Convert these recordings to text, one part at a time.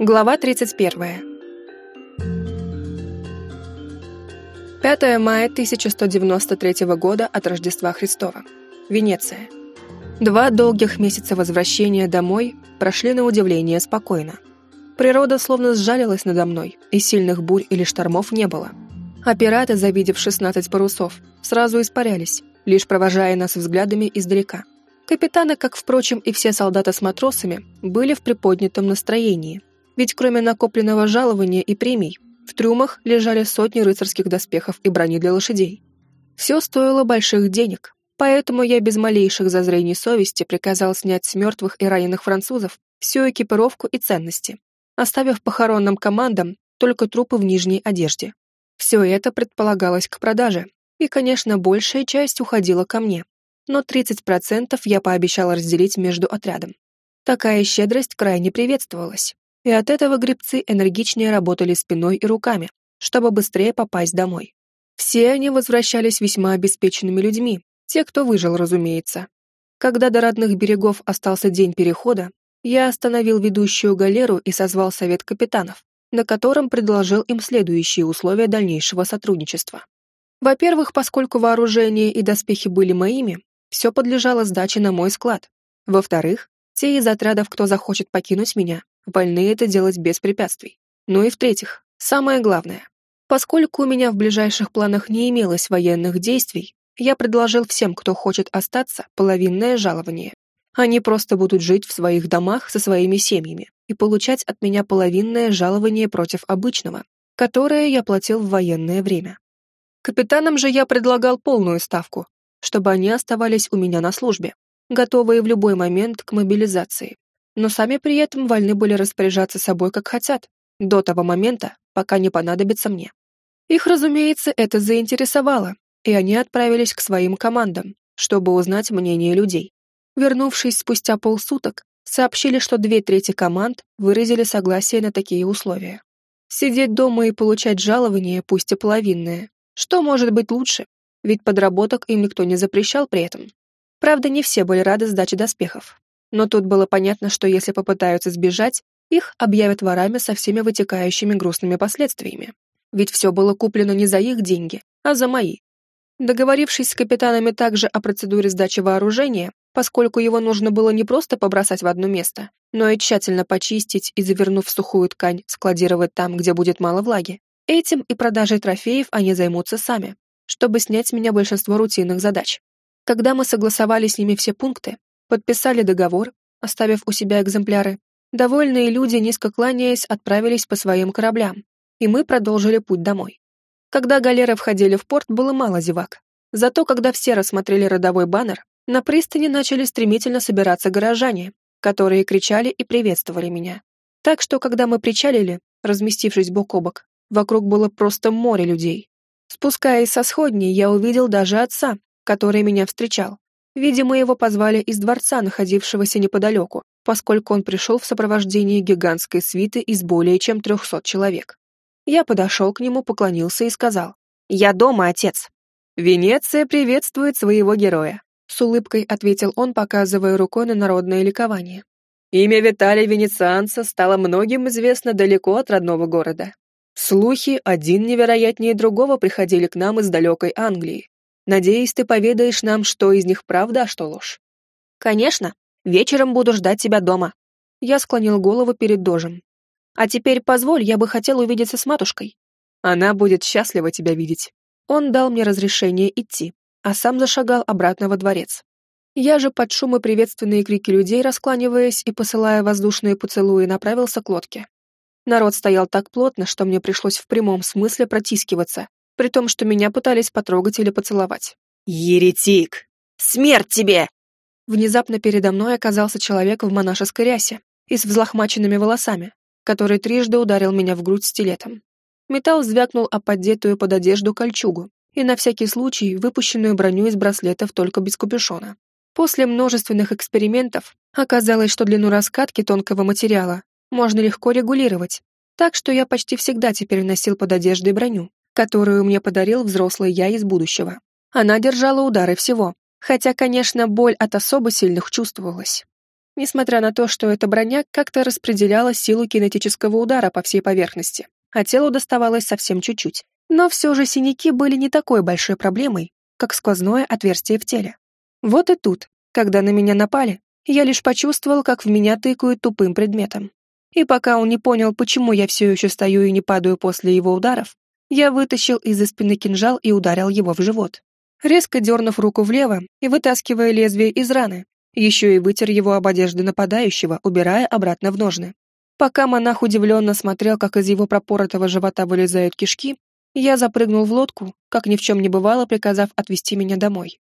Глава 31. 5 мая 1193 года от Рождества Христова. Венеция. Два долгих месяца возвращения домой прошли на удивление спокойно. Природа словно сжалилась надо мной, и сильных бурь или штормов не было. А пираты, завидев 16 парусов, сразу испарялись, лишь провожая нас взглядами издалека. Капитаны, как, впрочем, и все солдаты с матросами, были в приподнятом настроении, ведь кроме накопленного жалования и премий, в трюмах лежали сотни рыцарских доспехов и брони для лошадей. Все стоило больших денег, поэтому я без малейших зазрений совести приказал снять с мертвых и раненых французов всю экипировку и ценности, оставив похоронным командам только трупы в нижней одежде. Все это предполагалось к продаже, и, конечно, большая часть уходила ко мне, но 30% я пообещал разделить между отрядом. Такая щедрость крайне приветствовалась и от этого грибцы энергичнее работали спиной и руками, чтобы быстрее попасть домой. Все они возвращались весьма обеспеченными людьми, те, кто выжил, разумеется. Когда до родных берегов остался день перехода, я остановил ведущую галеру и созвал совет капитанов, на котором предложил им следующие условия дальнейшего сотрудничества. Во-первых, поскольку вооружение и доспехи были моими, все подлежало сдаче на мой склад. Во-вторых, те из отрядов, кто захочет покинуть меня, вольны это делать без препятствий. Ну и в-третьих, самое главное. Поскольку у меня в ближайших планах не имелось военных действий, я предложил всем, кто хочет остаться, половинное жалование. Они просто будут жить в своих домах со своими семьями и получать от меня половинное жалование против обычного, которое я платил в военное время. Капитанам же я предлагал полную ставку, чтобы они оставались у меня на службе, готовые в любой момент к мобилизации но сами при этом вольны были распоряжаться собой как хотят, до того момента, пока не понадобится мне. Их, разумеется, это заинтересовало, и они отправились к своим командам, чтобы узнать мнение людей. Вернувшись спустя полсуток, сообщили, что две трети команд выразили согласие на такие условия. Сидеть дома и получать жалование, пусть и половинное. Что может быть лучше? Ведь подработок им никто не запрещал при этом. Правда, не все были рады сдаче доспехов. Но тут было понятно, что если попытаются сбежать, их объявят ворами со всеми вытекающими грустными последствиями. Ведь все было куплено не за их деньги, а за мои. Договорившись с капитанами также о процедуре сдачи вооружения, поскольку его нужно было не просто побросать в одно место, но и тщательно почистить и, завернув в сухую ткань, складировать там, где будет мало влаги, этим и продажей трофеев они займутся сами, чтобы снять с меня большинство рутинных задач. Когда мы согласовали с ними все пункты, подписали договор, оставив у себя экземпляры. Довольные люди, низко кланяясь, отправились по своим кораблям, и мы продолжили путь домой. Когда галеры входили в порт, было мало зевак. Зато когда все рассмотрели родовой баннер, на пристани начали стремительно собираться горожане, которые кричали и приветствовали меня. Так что, когда мы причалили, разместившись бок о бок, вокруг было просто море людей. Спускаясь со сходней, я увидел даже отца, который меня встречал. Видимо, его позвали из дворца, находившегося неподалеку, поскольку он пришел в сопровождении гигантской свиты из более чем трехсот человек. Я подошел к нему, поклонился и сказал, «Я дома, отец». «Венеция приветствует своего героя», — с улыбкой ответил он, показывая рукой на народное ликование. «Имя Виталия Венецианца стало многим известно далеко от родного города. Слухи, один невероятнее другого, приходили к нам из далекой Англии. Надеюсь, ты поведаешь нам, что из них правда, а что ложь. Конечно. Вечером буду ждать тебя дома. Я склонил голову перед дожем. А теперь позволь, я бы хотел увидеться с матушкой. Она будет счастлива тебя видеть. Он дал мне разрешение идти, а сам зашагал обратно во дворец. Я же под шум и приветственные крики людей, раскланиваясь и посылая воздушные поцелуи, направился к лодке. Народ стоял так плотно, что мне пришлось в прямом смысле протискиваться, при том, что меня пытались потрогать или поцеловать. «Еретик! Смерть тебе!» Внезапно передо мной оказался человек в монашеской рясе и с взлохмаченными волосами, который трижды ударил меня в грудь стилетом. Металл звякнул о поддетую под одежду кольчугу и на всякий случай выпущенную броню из браслетов только без капюшона. После множественных экспериментов оказалось, что длину раскатки тонкого материала можно легко регулировать, так что я почти всегда теперь носил под одеждой броню, которую мне подарил взрослый я из будущего. Она держала удары всего, хотя, конечно, боль от особо сильных чувствовалась. несмотря на то, что эта броня как-то распределяла силу кинетического удара по всей поверхности, а телу доставалось совсем чуть-чуть. Но все же синяки были не такой большой проблемой, как сквозное отверстие в теле. Вот и тут, когда на меня напали, я лишь почувствовал, как в меня тыкают тупым предметом. И пока он не понял, почему я все еще стою и не падаю после его ударов, я вытащил из-за спины кинжал и ударил его в живот. Резко дернув руку влево и вытаскивая лезвие из раны, еще и вытер его об одежды нападающего, убирая обратно в ножны. Пока монах удивленно смотрел, как из его пропоротого живота вылезают кишки, я запрыгнул в лодку, как ни в чем не бывало, приказав отвезти меня домой.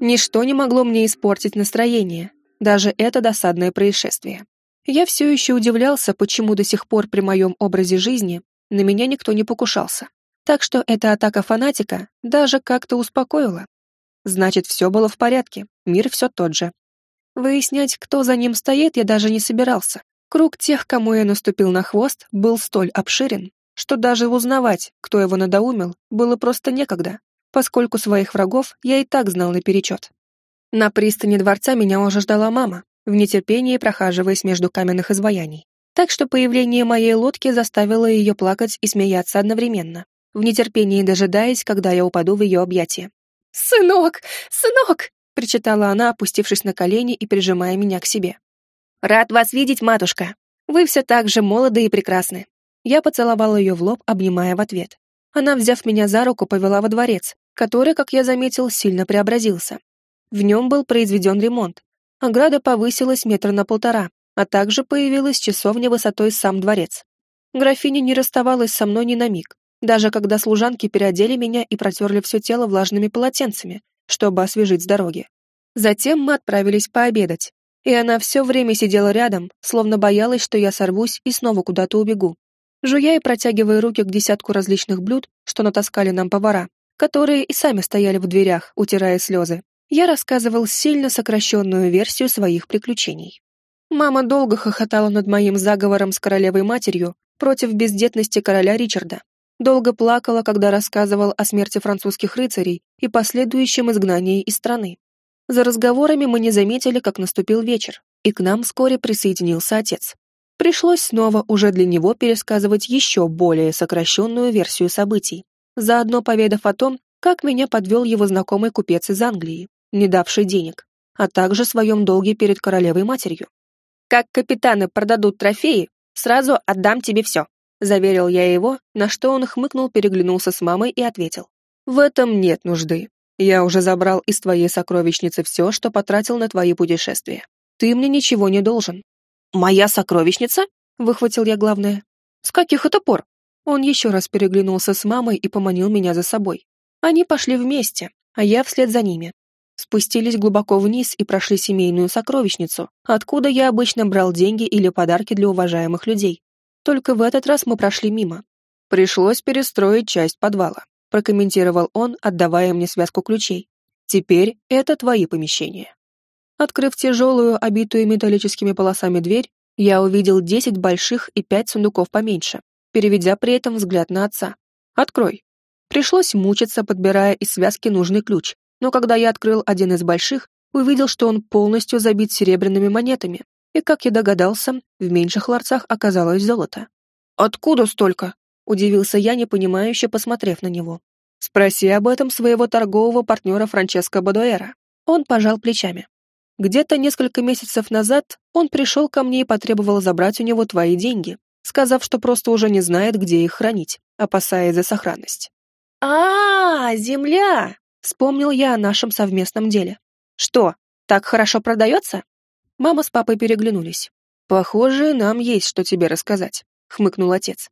Ничто не могло мне испортить настроение, даже это досадное происшествие. Я все еще удивлялся, почему до сих пор при моем образе жизни на меня никто не покушался. Так что эта атака фанатика даже как-то успокоила. Значит, все было в порядке, мир все тот же. Выяснять, кто за ним стоит, я даже не собирался. Круг тех, кому я наступил на хвост, был столь обширен, что даже узнавать, кто его надоумил, было просто некогда, поскольку своих врагов я и так знал наперечет. На пристани дворца меня уже ждала мама, в нетерпении прохаживаясь между каменных изваяний. Так что появление моей лодки заставило ее плакать и смеяться одновременно, в нетерпении дожидаясь, когда я упаду в ее объятия. «Сынок! Сынок!» — причитала она, опустившись на колени и прижимая меня к себе. «Рад вас видеть, матушка! Вы все так же молоды и прекрасны!» Я поцеловала ее в лоб, обнимая в ответ. Она, взяв меня за руку, повела во дворец, который, как я заметил, сильно преобразился. В нем был произведен ремонт. Ограда повысилась метра на полтора, а также появилась часовня высотой сам дворец. Графиня не расставалась со мной ни на миг, даже когда служанки переодели меня и протерли все тело влажными полотенцами, чтобы освежить с дороги. Затем мы отправились пообедать, и она все время сидела рядом, словно боялась, что я сорвусь и снова куда-то убегу. Жуя и протягивая руки к десятку различных блюд, что натаскали нам повара, которые и сами стояли в дверях, утирая слезы, я рассказывал сильно сокращенную версию своих приключений. Мама долго хохотала над моим заговором с королевой-матерью против бездетности короля Ричарда. Долго плакала, когда рассказывал о смерти французских рыцарей и последующем изгнании из страны. За разговорами мы не заметили, как наступил вечер, и к нам вскоре присоединился отец. Пришлось снова уже для него пересказывать еще более сокращенную версию событий, заодно поведав о том, как меня подвел его знакомый купец из Англии, не давший денег, а также своем долге перед королевой-матерью. «Как капитаны продадут трофеи, сразу отдам тебе все», заверил я его, на что он хмыкнул, переглянулся с мамой и ответил. «В этом нет нужды. Я уже забрал из твоей сокровищницы все, что потратил на твои путешествия. Ты мне ничего не должен». «Моя сокровищница?» — выхватил я главное. «С каких это пор?» Он еще раз переглянулся с мамой и поманил меня за собой. Они пошли вместе, а я вслед за ними, спустились глубоко вниз и прошли семейную сокровищницу, откуда я обычно брал деньги или подарки для уважаемых людей. Только в этот раз мы прошли мимо. Пришлось перестроить часть подвала, прокомментировал он, отдавая мне связку ключей. Теперь это твои помещения. Открыв тяжелую, обитую металлическими полосами дверь, я увидел десять больших и пять сундуков поменьше, переведя при этом взгляд на отца. «Открой». Пришлось мучиться, подбирая из связки нужный ключ, но когда я открыл один из больших, увидел, что он полностью забит серебряными монетами, и, как я догадался, в меньших ларцах оказалось золото. «Откуда столько?» — удивился я, непонимающе посмотрев на него. «Спроси об этом своего торгового партнера Франческо Бадуэра». Он пожал плечами. «Где-то несколько месяцев назад он пришел ко мне и потребовал забрать у него твои деньги, сказав, что просто уже не знает, где их хранить, опасаясь за сохранность». «А, -а, -а земля!» Вспомнил я о нашем совместном деле. Что, так хорошо продается? Мама с папой переглянулись. Похоже, нам есть что тебе рассказать, хмыкнул отец.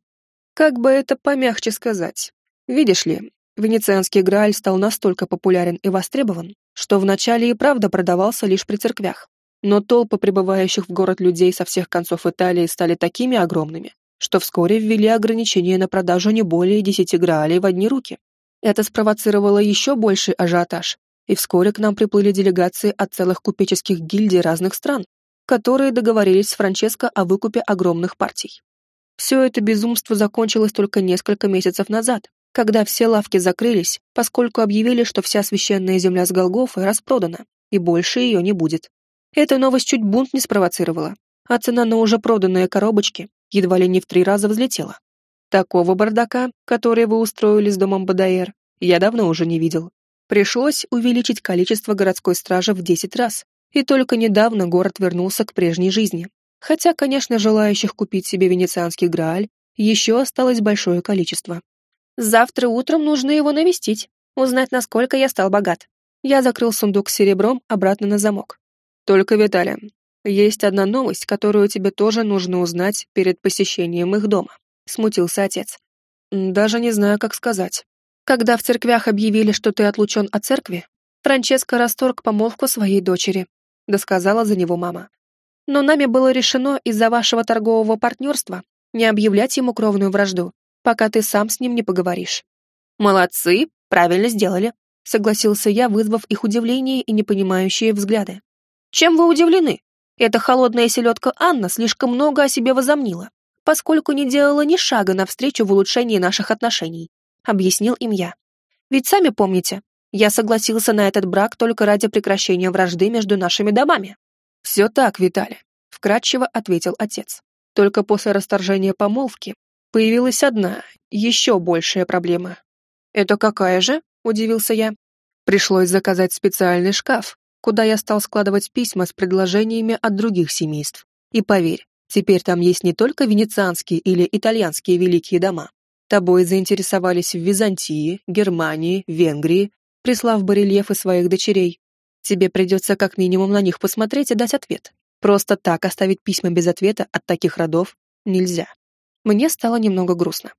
Как бы это помягче сказать. Видишь ли, венецианский Грааль стал настолько популярен и востребован, что вначале и правда продавался лишь при церквях. Но толпы прибывающих в город людей со всех концов Италии стали такими огромными, что вскоре ввели ограничения на продажу не более десяти Граалей в одни руки. Это спровоцировало еще больший ажиотаж, и вскоре к нам приплыли делегации от целых купеческих гильдий разных стран, которые договорились с Франческо о выкупе огромных партий. Все это безумство закончилось только несколько месяцев назад, когда все лавки закрылись, поскольку объявили, что вся священная земля с Голгофой распродана, и больше ее не будет. Эта новость чуть бунт не спровоцировала, а цена на уже проданные коробочки едва ли не в три раза взлетела. Такого бардака, который вы устроили с домом Бадаэр, я давно уже не видел. Пришлось увеличить количество городской стражи в 10 раз, и только недавно город вернулся к прежней жизни. Хотя, конечно, желающих купить себе венецианский Грааль еще осталось большое количество. Завтра утром нужно его навестить, узнать, насколько я стал богат. Я закрыл сундук с серебром обратно на замок. Только, Виталия, есть одна новость, которую тебе тоже нужно узнать перед посещением их дома. Смутился отец. Даже не знаю, как сказать. Когда в церквях объявили, что ты отлучен от церкви, Франческо расторг помолвку своей дочери, досказала за него мама. Но нами было решено из-за вашего торгового партнерства не объявлять ему кровную вражду, пока ты сам с ним не поговоришь. Молодцы, правильно сделали, согласился я, вызвав их удивление и непонимающие взгляды. Чем вы удивлены? Эта холодная селедка Анна слишком много о себе возомнила, поскольку не делала ни шага навстречу в улучшении наших отношений, объяснил им я. Ведь сами помните, я согласился на этот брак только ради прекращения вражды между нашими домами. Все так, Виталий, вкратчиво ответил отец. Только после расторжения помолвки появилась одна, еще большая проблема. Это какая же? удивился я. Пришлось заказать специальный шкаф, куда я стал складывать письма с предложениями от других семейств. И поверь, теперь там есть не только венецианские или итальянские великие дома. Тобой заинтересовались в Византии, Германии, Венгрии, прислав барельефы своих дочерей. Тебе придется как минимум на них посмотреть и дать ответ. Просто так оставить письма без ответа от таких родов нельзя. Мне стало немного грустно.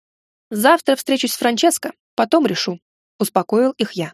Завтра встречусь с Франческо, потом решу. Успокоил их я.